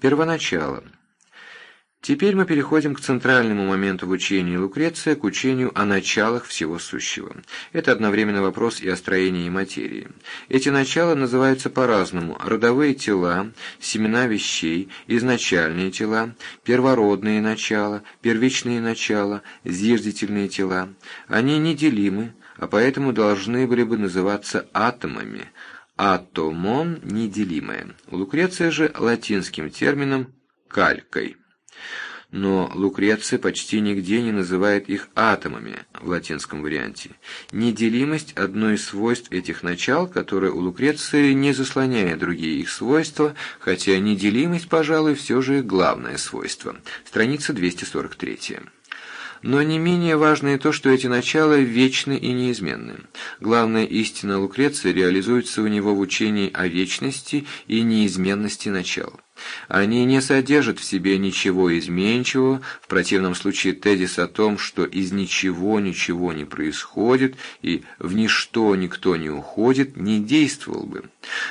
Первоначало. Теперь мы переходим к центральному моменту в учении Лукреция, к учению о началах всего сущего. Это одновременно вопрос и о строении материи. Эти начала называются по-разному – родовые тела, семена вещей, изначальные тела, первородные начала, первичные начала, зиждительные тела. Они неделимы, а поэтому должны были бы называться атомами – атомон неделимое. Лукреция же латинским термином «калькой». Но Лукреция почти нигде не называет их атомами в латинском варианте. Неделимость – одно из свойств этих начал, которое у Лукреции не заслоняет другие их свойства, хотя неделимость, пожалуй, все же главное свойство. Страница 243. Но не менее важно и то, что эти начала вечны и неизменны. Главная истина Лукреции реализуется у него в учении о вечности и неизменности начал. Они не содержат в себе ничего изменчивого, в противном случае тезис о том, что из ничего ничего не происходит и в ничто никто не уходит, не действовал бы.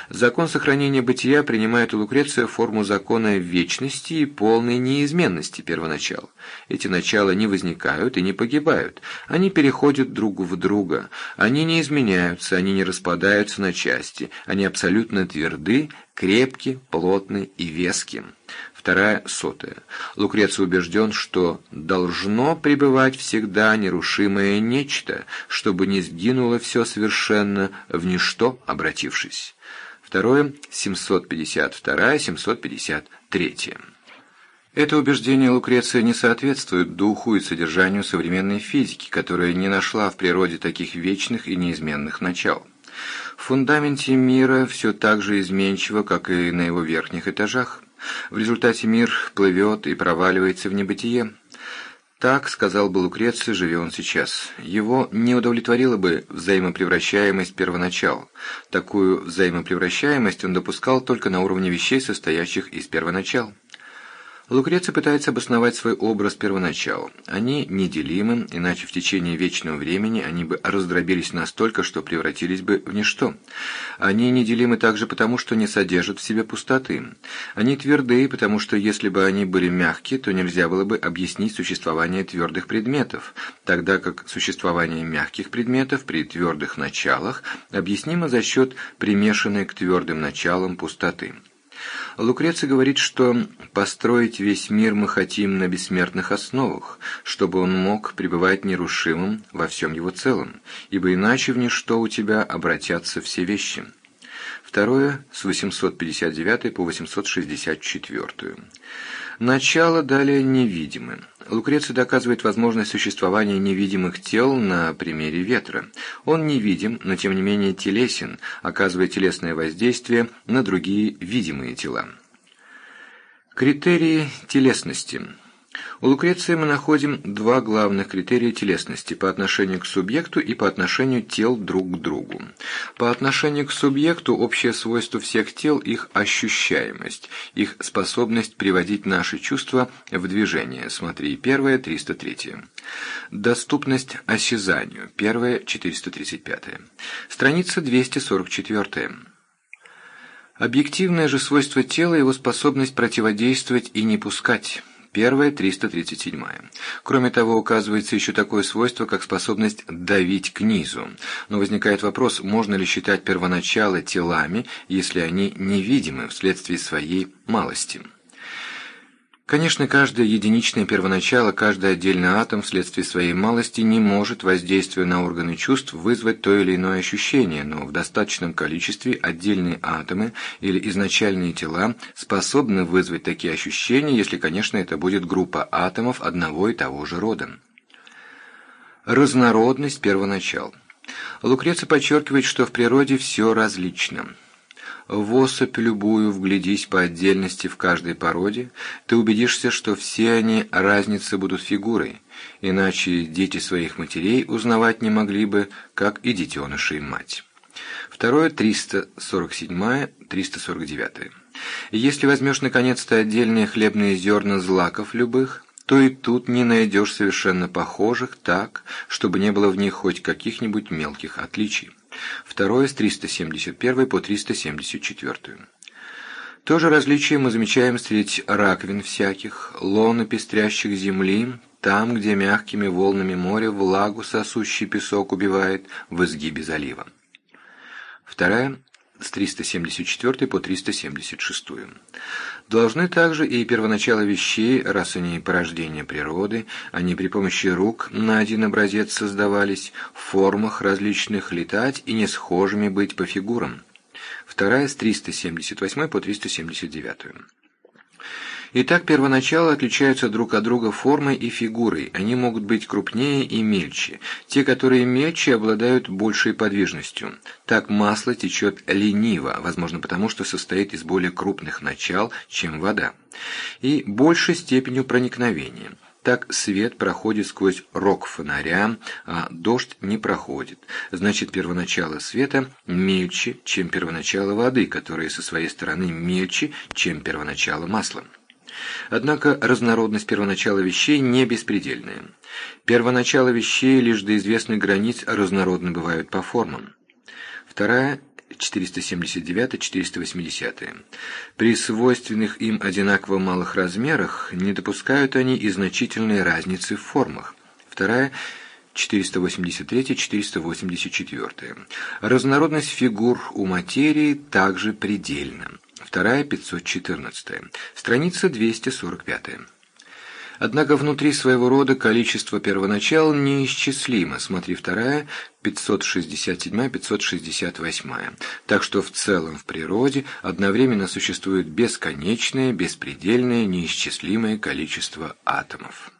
Закон сохранения бытия принимает у Лукреция форму закона вечности и полной неизменности первоначал. Эти начала не возникают и не погибают, они переходят друг в друга, они не изменяются, они не распадаются на части, они абсолютно тверды, крепки, плотны и вески. Вторая сотая. Лукреций убежден, что должно пребывать всегда нерушимое нечто, чтобы не сгинуло все совершенно в ничто обратившись. Второе, 752-753. Это убеждение Лукреция не соответствует духу и содержанию современной физики, которая не нашла в природе таких вечных и неизменных начал. В фундаменте мира все так же изменчиво, как и на его верхних этажах. В результате мир плывет и проваливается в небытие. Так, сказал бы Лукреций, живя он сейчас. Его не удовлетворила бы взаимопревращаемость первоначал. Такую взаимопревращаемость он допускал только на уровне вещей, состоящих из первоначал. Лукреций пытается обосновать свой образ первоначал. Они неделимы, иначе в течение вечного времени они бы раздробились настолько, что превратились бы в ничто. Они неделимы также потому, что не содержат в себе пустоты. Они твердые, потому что если бы они были мягкие, то нельзя было бы объяснить существование твердых предметов, тогда как существование мягких предметов при твердых началах объяснимо за счет примешанной к твердым началам пустоты. Лукреций говорит, что построить весь мир мы хотим на бессмертных основах, чтобы он мог пребывать нерушимым во всем его целом, ибо иначе в ничто у тебя обратятся все вещи. Второе, с 859 по 864. Начало далее невидимы. Лукреций доказывает возможность существования невидимых тел на примере ветра. Он невидим, но тем не менее телесен, оказывая телесное воздействие на другие видимые тела. Критерии телесности – у Лукреции мы находим два главных критерия телесности по отношению к субъекту и по отношению тел друг к другу. По отношению к субъекту общее свойство всех тел – их ощущаемость, их способность приводить наши чувства в движение. Смотри, первое, 303. Доступность осязанию, первое, 435. Страница 244. Объективное же свойство тела – его способность противодействовать и не пускать. Первая, 337. Кроме того, указывается еще такое свойство, как способность давить к низу. Но возникает вопрос, можно ли считать первоначалы телами, если они невидимы вследствие своей малости. Конечно, каждое единичное первоначало, каждый отдельный атом вследствие своей малости не может, воздействуя на органы чувств, вызвать то или иное ощущение, но в достаточном количестве отдельные атомы или изначальные тела способны вызвать такие ощущения, если, конечно, это будет группа атомов одного и того же рода. Разнородность первоначал. Лукреций подчеркивает, что в природе все различно – в особь любую вглядись по отдельности в каждой породе, ты убедишься, что все они разницы будут фигурой, иначе дети своих матерей узнавать не могли бы, как и детеныши и мать. Второе, 347-349. Если возьмешь наконец-то отдельные хлебные зерна злаков любых, то и тут не найдешь совершенно похожих так, чтобы не было в них хоть каких-нибудь мелких отличий. Второе с 371 по 374. То же различие мы замечаем среди раковин всяких, лона пестрящих земли, там, где мягкими волнами моря влагу сосущий песок убивает в изгибе залива. Вторая с 374 по 376. Должны также и первоначало вещей, раз они порождение природы, они при помощи рук на один образец создавались, в формах различных летать и не схожими быть по фигурам. Вторая с 378 по 379. Итак, первоначала отличаются друг от друга формой и фигурой, они могут быть крупнее и мельче. Те, которые мельче, обладают большей подвижностью. Так масло течет лениво, возможно потому, что состоит из более крупных начал, чем вода, и большей степенью проникновения. Так свет проходит сквозь рог фонаря, а дождь не проходит. Значит, первоначало света мельче, чем первоначало воды, которая со своей стороны мельче, чем первоначало масла. Однако разнородность первоначала вещей не беспредельная. Первоначало вещей лишь до известных границ разнородны бывают по формам. Вторая 479-480. При свойственных им одинаково малых размерах не допускают они и значительной разницы в формах. Вторая 483-484. Разнородность фигур у материи также предельна. Вторая, 514. Страница 245. Однако внутри своего рода количество первоначал неисчислимо, смотри вторая, 567-568. Так что в целом в природе одновременно существует бесконечное, беспредельное, неисчислимое количество атомов.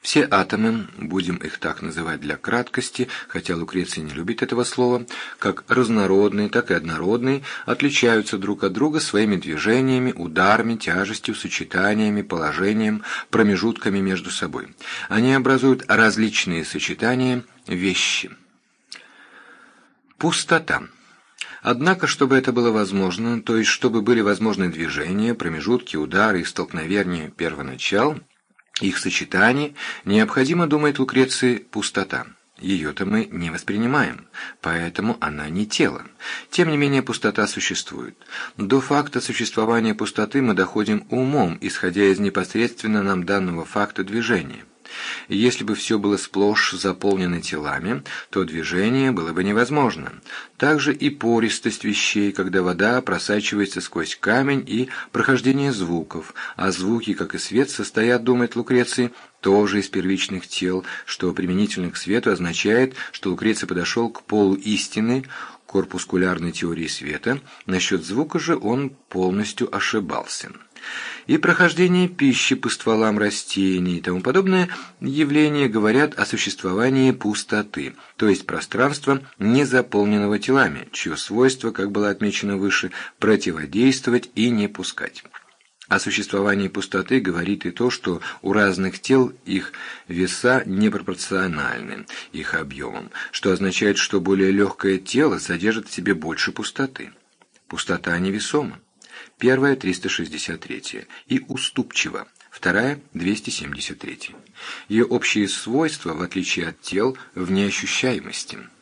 Все атомы, будем их так называть для краткости, хотя Лукреций не любит этого слова, как разнородные, так и однородные, отличаются друг от друга своими движениями, ударами, тяжестью, сочетаниями, положением, промежутками между собой. Они образуют различные сочетания вещи. Пустота. Однако, чтобы это было возможно, то есть чтобы были возможны движения, промежутки, удары и столкновения первоначал – их сочетание необходимо, думает Лукреции, пустота. Ее-то мы не воспринимаем, поэтому она не тело. Тем не менее, пустота существует. До факта существования пустоты мы доходим умом, исходя из непосредственно нам данного факта движения. Если бы все было сплошь заполнено телами, то движение было бы невозможно. Также и пористость вещей, когда вода просачивается сквозь камень и прохождение звуков, а звуки, как и свет, состоят, думает Лукреций, тоже из первичных тел, что применительно к свету означает, что Лукреций подошел к полу истины, корпускулярной теории света, насчет звука же он полностью ошибался и прохождение пищи по стволам растений и тому подобное явления говорят о существовании пустоты, то есть пространства, не заполненного телами, чье свойство, как было отмечено выше, противодействовать и не пускать. О существовании пустоты говорит и то, что у разных тел их веса непропорциональны их объемам, что означает, что более легкое тело содержит в себе больше пустоты. Пустота невесома. Первая – 363 и уступчива, вторая – 273. Ее общие свойства, в отличие от тел, в неощущаемости –